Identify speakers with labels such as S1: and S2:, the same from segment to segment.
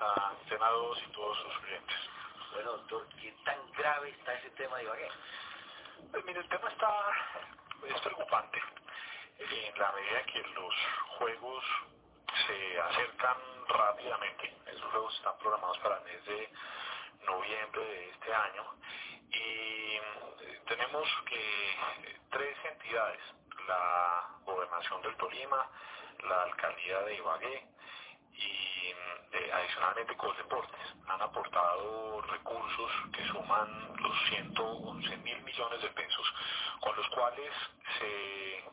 S1: a 2 y todos sus clientes.
S2: Bueno, doctor, ¿qué tan grave está ese tema de Ibagué?
S1: Pues mire, el tema está, es preocupante. En la medida que los juegos se acercan rápidamente, esos juegos están programados para el mes de noviembre de este año, y eh, tenemos que tres entidades, la Gobernación del Tolima, la Alcaldía de Ibagué y eh, adicionalmente Coldeportes han aportado recursos que suman los 111 mil millones de pesos, con los cuales se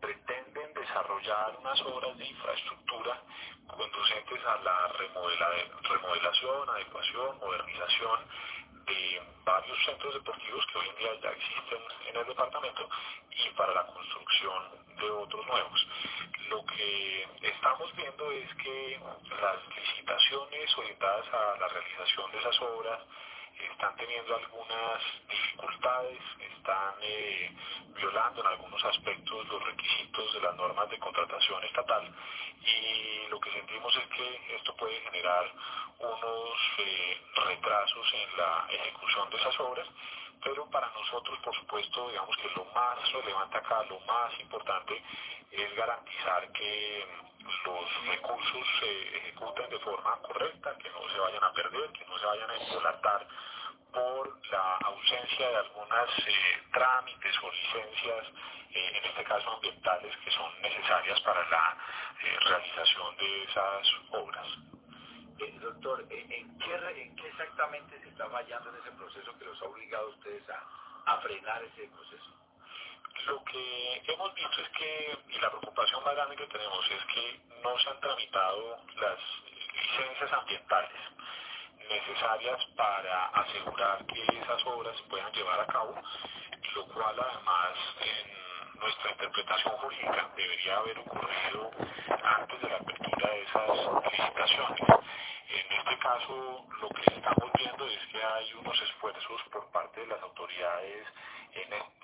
S1: pretenden desarrollar unas obras de infraestructura conducentes a la remodelación, adecuación, modernización de varios centros deportivos que hoy en día ya existen en el departamento y para la construcción de otros nuevos. Lo que estamos viendo es que las licitaciones orientadas a la realización de esas obras están teniendo algunas dificultades, están eh, violando en algunos aspectos los requisitos de las normas de contratación estatal. Y lo que sentimos es que esto puede generar unos eh, retrasos en la ejecución de esas obras, pero para nosotros, por supuesto, digamos que lo más relevante acá, lo más importante es garantizar que los recursos se ejecuten de forma correcta, que no se vayan a perder, que no se vayan a embolatar por la ausencia de algunas eh, trámites o licencias, eh, en este caso ambientales, que son necesarias para la eh, realización de esas obras.
S2: doctor, ¿en qué, ¿en qué exactamente se está fallando en ese proceso que los ha obligado a ustedes a frenar ese proceso?
S1: Lo que hemos visto es que, y la preocupación más grande que tenemos es que no se han tramitado las licencias ambientales necesarias para asegurar que esas obras se puedan llevar a cabo, lo cual además en nuestra interpretación jurídica debería haber ocurrido antes de la apertura de esas licitaciones. En este caso, lo que estamos viendo es que hay unos esfuerzos por parte de las autoridades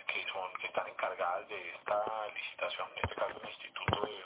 S1: que son que están encargadas de esta licitación, en este caso el Instituto de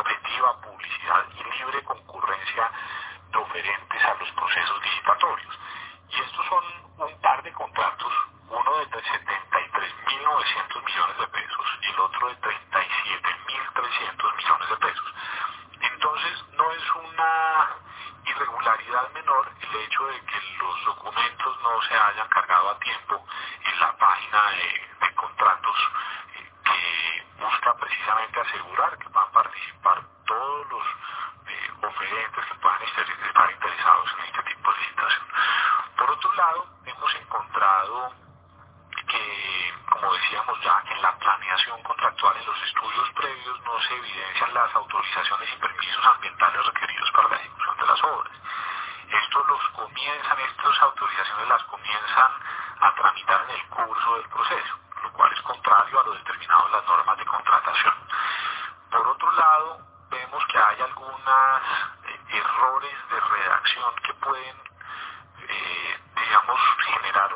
S1: objetiva, publicidad y libre. que puedan estar interesados en este tipo de licitación. Por otro lado, hemos encontrado que, como decíamos ya, en la planeación contractual, en los estudios previos, no se evidencian las autorizaciones y permisos ambientales requeridos para la ejecución de las obras. Estos los comienzan, estas autorizaciones las comienzan a tramitar en el curso del proceso, lo cual es contrario a lo determinado en las normas de contratación. Por otro lado, vemos que hay algunas errores de redacción que pueden, eh, digamos, generar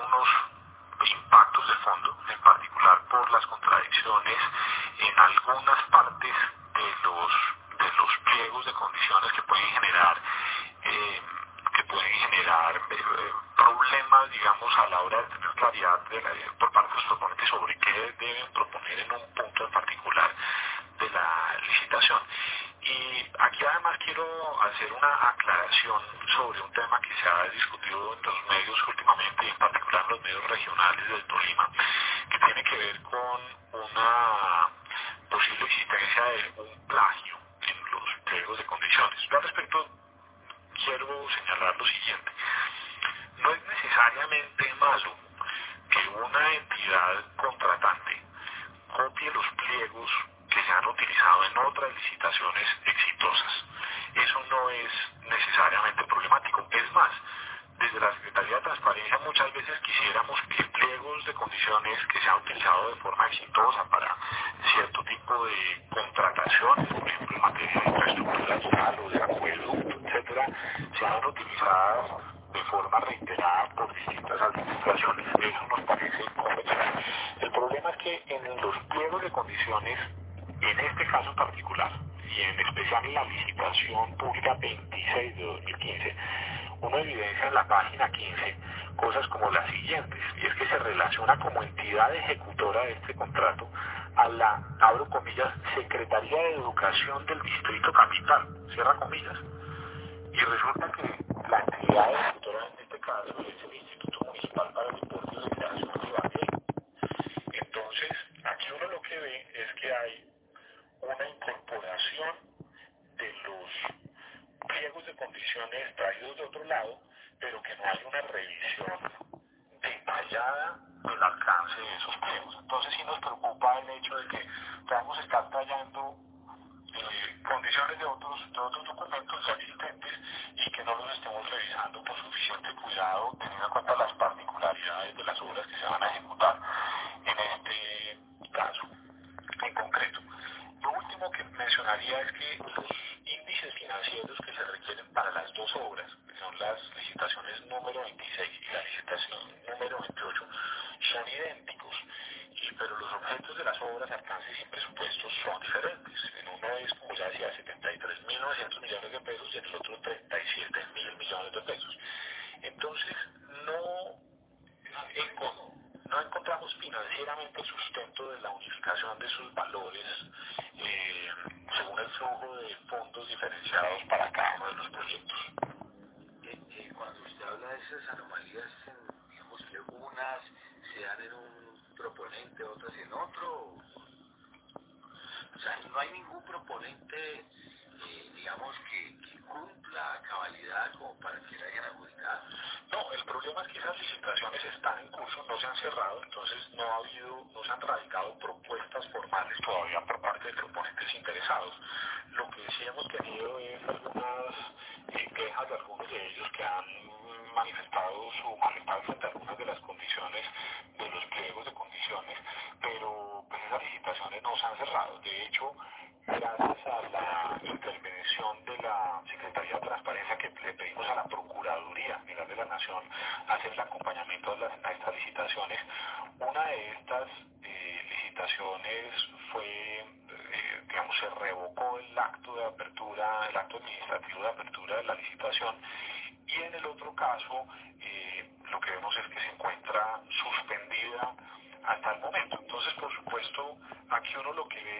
S1: sean utilizadas de forma reiterada por distintas administraciones. Eso nos parece inconveniente. El problema es que en los pliegos de condiciones, en este caso particular, y en especial en la licitación pública 26 de 2015, uno evidencia en la página 15 cosas como las siguientes, y es que se relaciona como entidad ejecutora de este contrato a la, abro comillas, Secretaría de Educación del Distrito Capital, cierra comillas. Y resulta que la entidad ejecutora en este caso es el Instituto Municipal para el que mencionaría es que los índices financieros que se requieren para las dos obras, que son las licitaciones número 26 y la licitación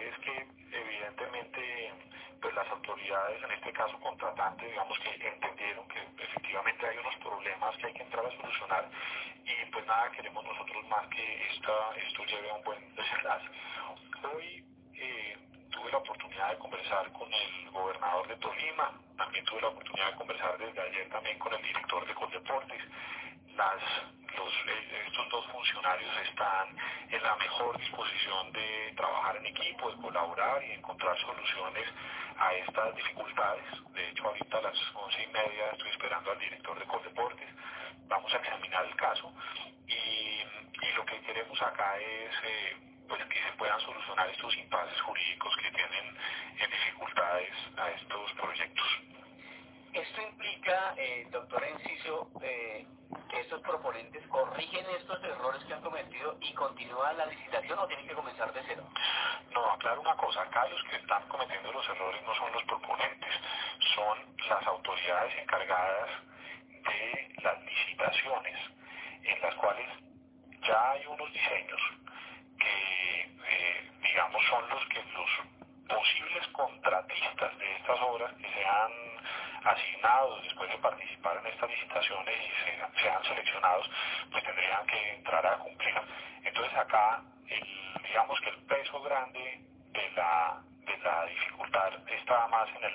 S1: es
S2: que
S1: evidentemente pues las autoridades, en este caso contratantes, digamos que entendieron que efectivamente hay unos problemas que hay que entrar a solucionar y pues nada, queremos nosotros más que esta, esto lleve a un buen desenlace. Hoy eh, tuve la oportunidad de conversar con el gobernador de Tolima, también tuve la oportunidad de conversar desde ayer también con el director de Coldeportes. Eh, estos dos funcionarios están en la mejor disposición de trabajar en equipo, de colaborar y encontrar soluciones a estas dificultades. De hecho, ahorita a las once y media estoy esperando al director de Coldeportes. Vamos a examinar el caso y, y lo que queremos acá es... Eh, pues que se puedan solucionar estos impases jurídicos que tienen en dificultades a estos proyectos.
S2: Esto implica, eh, doctor Enciso, eh, que estos proponentes corrigen estos errores que han cometido y continúan la licitación o tienen que comenzar de cero?
S1: No, aclaro una cosa, acá los que están cometiendo los errores no son los proponentes, son las autoridades encargadas de las licitaciones, en las cuales ya hay unos diseños que, eh, digamos, son los que los posibles contratistas de estas obras que sean asignados después de participar en estas licitaciones y sean seleccionados, pues tendrían que entrar a cumplir. Entonces acá, el, digamos que el peso grande de la, de la dificultad está más en el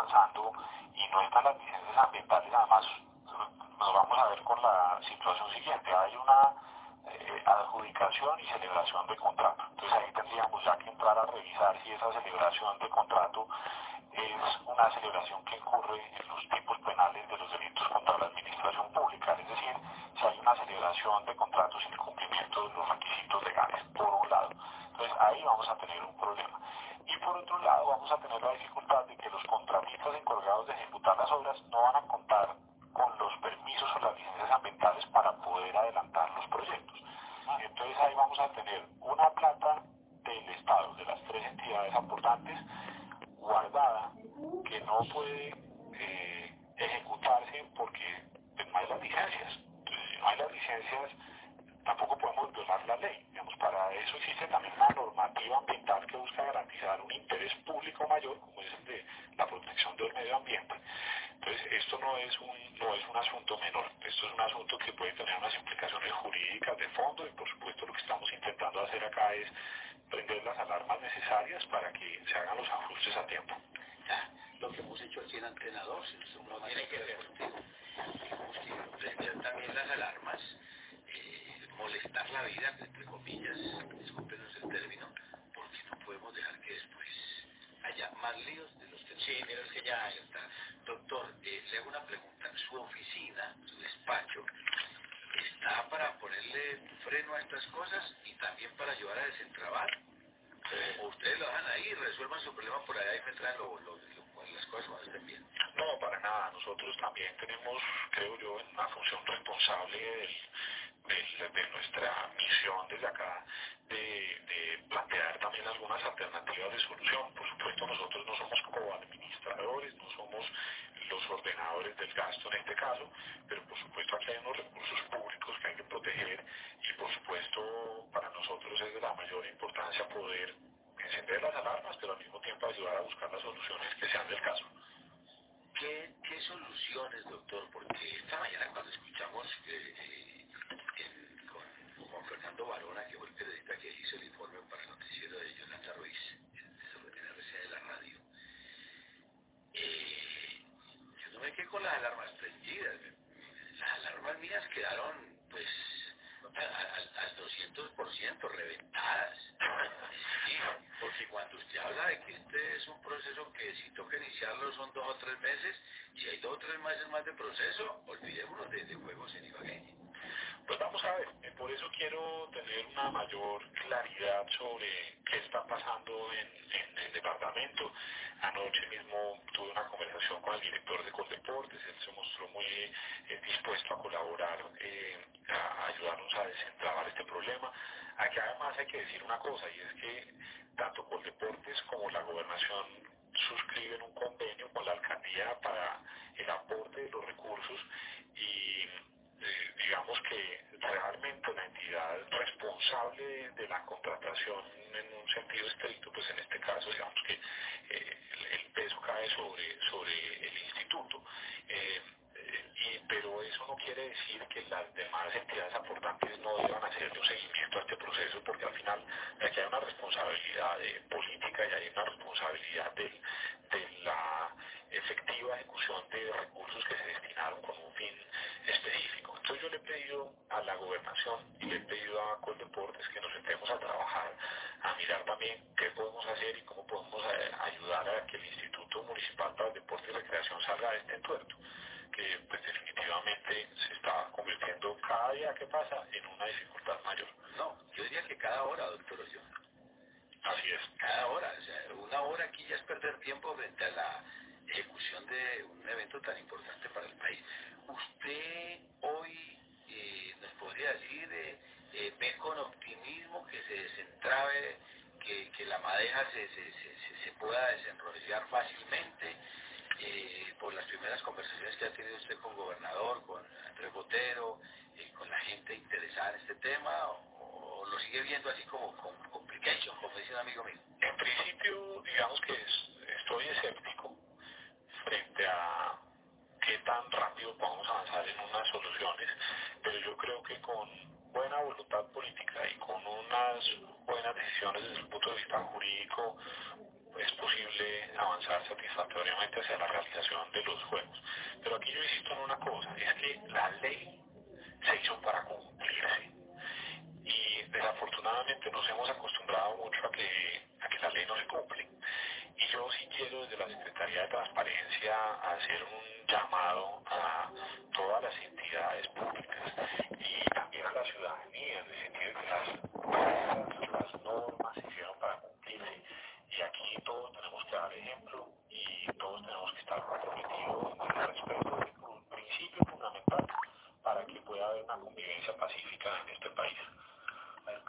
S1: avanzando y no están las licencias ambientales, además nos vamos a ver con la situación siguiente. Hay una eh, adjudicación y celebración de contrato. Entonces ahí tendríamos ya que entrar a revisar si esa celebración de contrato es una celebración que incurre en los tipos penales de los delitos contra la administración pública, es decir, si hay una celebración de contratos sin cumplimiento de los requisitos legales, por un lado. Entonces ahí vamos a tener un problema. Y por otro lado vamos a tener la dificultad de que los contratistas encargados de ejecutar las obras no van a contar con los permisos o las licencias ambientales para poder adelantar los proyectos. Entonces ahí vamos a tener una plata del Estado, de las tres entidades aportantes, guardada, que no puede eh, ejecutarse porque no hay las licencias. Entonces si no hay las licencias, tampoco podemos violar la ley. Digamos, para eso existe también una normativa ambiental que busca garantizar un interés público mayor, como es el de la protección del medio ambiente. Entonces, esto no es un, no es un asunto menor, esto es un asunto que puede tener unas implicaciones jurídicas de fondo y por supuesto lo que estamos intentando hacer acá es prender las alarmas necesarias para que se hagan los ajustes a tiempo.
S2: Ya, lo que hemos hecho aquí en Antena 2, no tiene que ver contigo. Prender también las alarmas molestar la vida, entre comillas, discúlpenos el término, porque no podemos dejar que después haya más líos de los que, sí, de los que ya hay. Doctor, eh, le hago una pregunta. ¿Su oficina, su despacho, está para ponerle freno a estas cosas y también para ayudar a desentrabar? ¿O ustedes lo dejan ahí, resuelvan su problema por allá y me traen lo, lo, las cosas cuando estén bien?
S1: No, para nada. Nosotros también tenemos, creo yo, una función responsable del de, nuestra misión desde acá de, plantear también algunas alternativas de solución. Por supuesto, nosotros no somos como administradores, no somos coordinadores del gasto en este caso, pero por supuesto aquí hay unos recursos públicos que hay que proteger y por supuesto para nosotros es de la mayor importancia poder encender las alarmas, pero al mismo tiempo ayudar a buscar las soluciones que sean del caso.
S2: ¿Qué, soluciones, doctor? Porque esta mañana cuando escuchamos eh, con Juan Fernando Barona, que fue el periodista que hizo el informe para el noticiero de Yolanda Ruiz, en RCA de la radio, eh, yo no me quedé con las alarmas prendidas. Las alarmas mías quedaron, pues, al 200% reventadas. Porque cuando usted habla de que este es un proceso que si toca iniciarlo son dos o tres meses, y hay dos o tres meses más de proceso, olvidémonos de, de juegos en Ibagué.
S1: Pues vamos a ver, eh, por eso quiero tener una mayor claridad sobre qué está pasando en, el departamento. Anoche mismo tuve una conversación con el director de Coldeportes, él se mostró muy eh, dispuesto a colaborar, eh, a ayudarnos a desentrabar este problema. Aquí además hay que decir una cosa, y es que tanto Coldeportes como la gobernación suscriben un convenio con la alcaldía para el aporte de los recursos y eh, digamos que realmente la entidad responsable de la contratación en un sentido estricto, pues en este caso digamos que eh, el, peso cae sobre, sobre el instituto. Eh, y, pero eso no quiere decir que las demás entidades aportantes no deban hacerle un seguimiento a este proceso, porque al final aquí hay una responsabilidad política y hay una responsabilidad de, de la efectiva ejecución de recursos que se destinaron con un fin específico. Entonces yo le he pedido a la gobernación y le he pedido a Coldeportes que nos sentemos a trabajar, también qué podemos hacer y cómo podemos eh, ayudar a que el Instituto Municipal para el Deporte y Recreación salga de este entuerto, que pues definitivamente se está convirtiendo cada día que pasa en una dificultad mayor.
S2: No, yo diría que cada hora, doctor Ollón.
S1: Así es.
S2: Cada hora, o sea, una hora aquí ya es perder tiempo frente a la ejecución de un evento tan importante para el país. ¿Usted hoy eh, nos podría decir, eh, eh, ve con optimismo que se desentrabe, que, que la madeja se, se, se, se, pueda desenrollar fácilmente? por las primeras conversaciones que ha usted con gobernador, con Andrés Botero, con la gente interesada en este tema, o, lo sigue viendo así como con complication, como dice un amigo mío?
S1: En principio, digamos que estoy escéptico frente a qué tan rápido podemos avanzar en unas soluciones, pero yo creo que con buena voluntad política y con unas buenas decisiones desde el punto de vista jurídico es satisfactoriamente hacia la realización de los juegos. Pero aquí yo insisto en una cosa, es que la ley se hizo para cumplirse y desafortunadamente nos hemos acostumbrado mucho a que, a que la ley no se cumple. Y yo sí quiero desde la Secretaría de Transparencia hacer un llamado